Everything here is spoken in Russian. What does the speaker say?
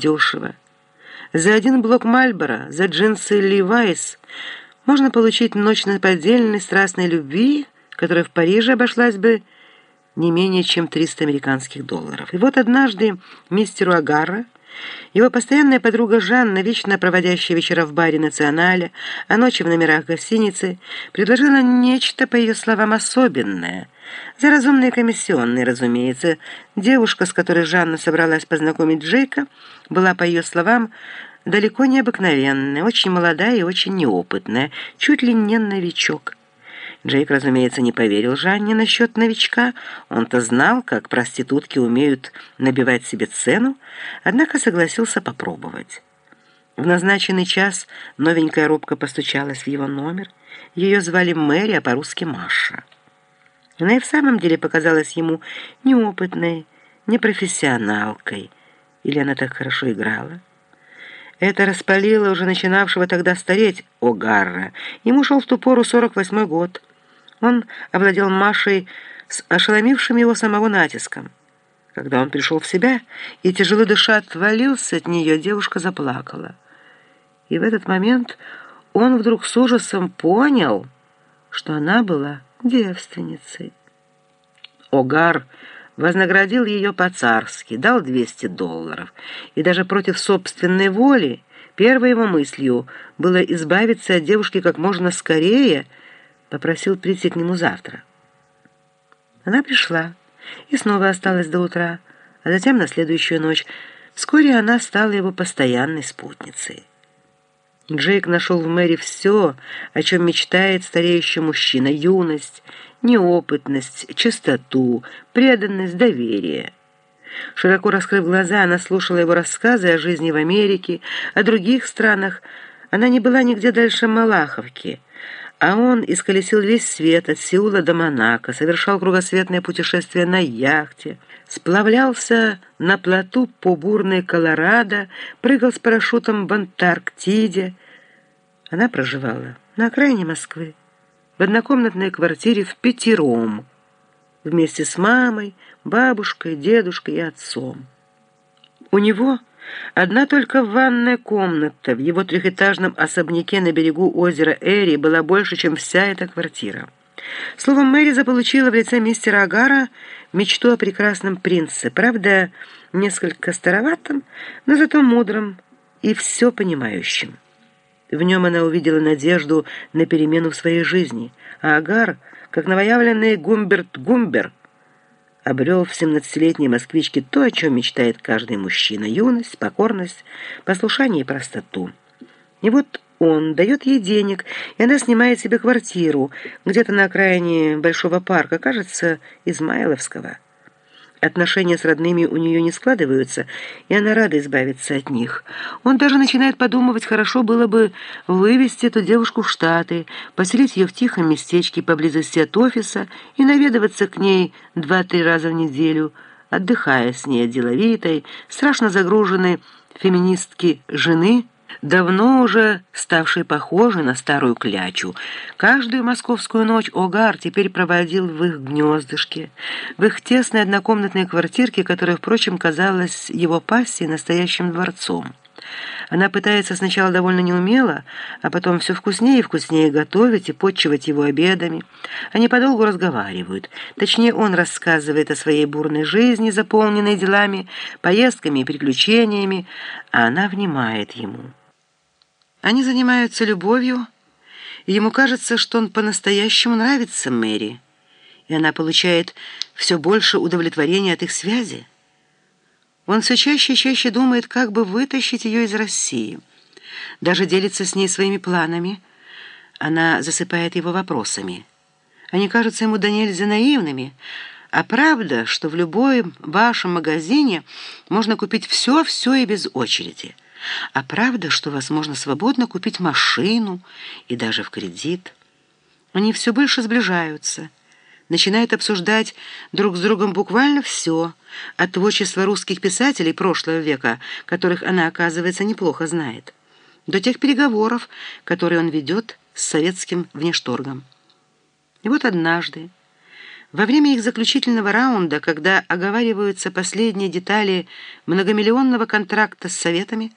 дешево. За один блок Мальбора, за джинсы Левайс можно получить ночь наподдельной страстной любви, которая в Париже обошлась бы не менее чем 300 американских долларов. И вот однажды мистеру Агарра его постоянная подруга Жанна, вечно проводящая вечера в баре «Национале», а ночи в номерах гостиницы, предложила нечто, по ее словам, особенное. За разумные комиссионные, разумеется. Девушка, с которой Жанна собралась познакомить Джейка, была, по ее словам, далеко не обыкновенная, очень молодая и очень неопытная, чуть ли не новичок. Джейк, разумеется, не поверил Жанне насчет новичка. Он-то знал, как проститутки умеют набивать себе цену, однако согласился попробовать. В назначенный час новенькая робко постучалась в его номер. Ее звали Мэри, а по-русски Маша. Она и в самом деле показалась ему неопытной, непрофессионалкой. Или она так хорошо играла? Это распалило уже начинавшего тогда стареть О'Гарра. Ему шел в ту пору 48-й год. Он овладел Машей с ошеломившим его самого натиском. Когда он пришел в себя и, тяжело дыша, отвалился от нее, девушка заплакала. И в этот момент он вдруг с ужасом понял, что она была девственницей. Огар вознаградил ее по-царски, дал 200 долларов, и даже против собственной воли первой его мыслью было избавиться от девушки как можно скорее – попросил прийти к нему завтра. Она пришла и снова осталась до утра, а затем на следующую ночь. Вскоре она стала его постоянной спутницей. Джейк нашел в Мэри все, о чем мечтает стареющий мужчина. Юность, неопытность, чистоту, преданность, доверие. Широко раскрыв глаза, она слушала его рассказы о жизни в Америке, о других странах. Она не была нигде дальше Малаховки — а он исколесил весь свет от Сеула до Монако, совершал кругосветное путешествие на яхте, сплавлялся на плоту по бурной Колорадо, прыгал с парашютом в Антарктиде. Она проживала на окраине Москвы, в однокомнатной квартире в Пятером, вместе с мамой, бабушкой, дедушкой и отцом. У него Одна только ванная комната в его трехэтажном особняке на берегу озера Эри была больше, чем вся эта квартира. Словом, Мэри заполучила в лице мистера Агара мечту о прекрасном принце, правда, несколько староватом, но зато мудрым и все понимающим. В нем она увидела надежду на перемену в своей жизни, а Агар, как новоявленный Гумберт Гумбер, обрел в 17-летней москвичке то, о чем мечтает каждый мужчина – юность, покорность, послушание и простоту. И вот он дает ей денег, и она снимает себе квартиру где-то на окраине Большого парка, кажется, Измайловского. Отношения с родными у нее не складываются, и она рада избавиться от них. Он даже начинает подумывать, хорошо было бы вывести эту девушку в Штаты, поселить ее в тихом местечке поблизости от офиса и наведываться к ней два-три раза в неделю, отдыхая с ней деловитой, страшно загруженной феминистки жены – давно уже ставший похожей на старую клячу. Каждую московскую ночь Огар теперь проводил в их гнездышке, в их тесной однокомнатной квартирке, которая, впрочем, казалась его пассией настоящим дворцом. Она пытается сначала довольно неумело, а потом все вкуснее и вкуснее готовить и подчивать его обедами. Они подолгу разговаривают. Точнее, он рассказывает о своей бурной жизни, заполненной делами, поездками и приключениями, а она внимает ему. Они занимаются любовью, и ему кажется, что он по-настоящему нравится Мэри, и она получает все больше удовлетворения от их связи. Он все чаще и чаще думает, как бы вытащить ее из России. Даже делится с ней своими планами. Она засыпает его вопросами. Они кажутся ему до нельзя наивными, а правда, что в любом вашем магазине можно купить все-все и без очереди – а правда, что возможно свободно купить машину и даже в кредит. Они все больше сближаются, начинают обсуждать друг с другом буквально все, от творчества русских писателей прошлого века, которых она, оказывается, неплохо знает, до тех переговоров, которые он ведет с советским внешторгом. И вот однажды, Во время их заключительного раунда, когда оговариваются последние детали многомиллионного контракта с Советами,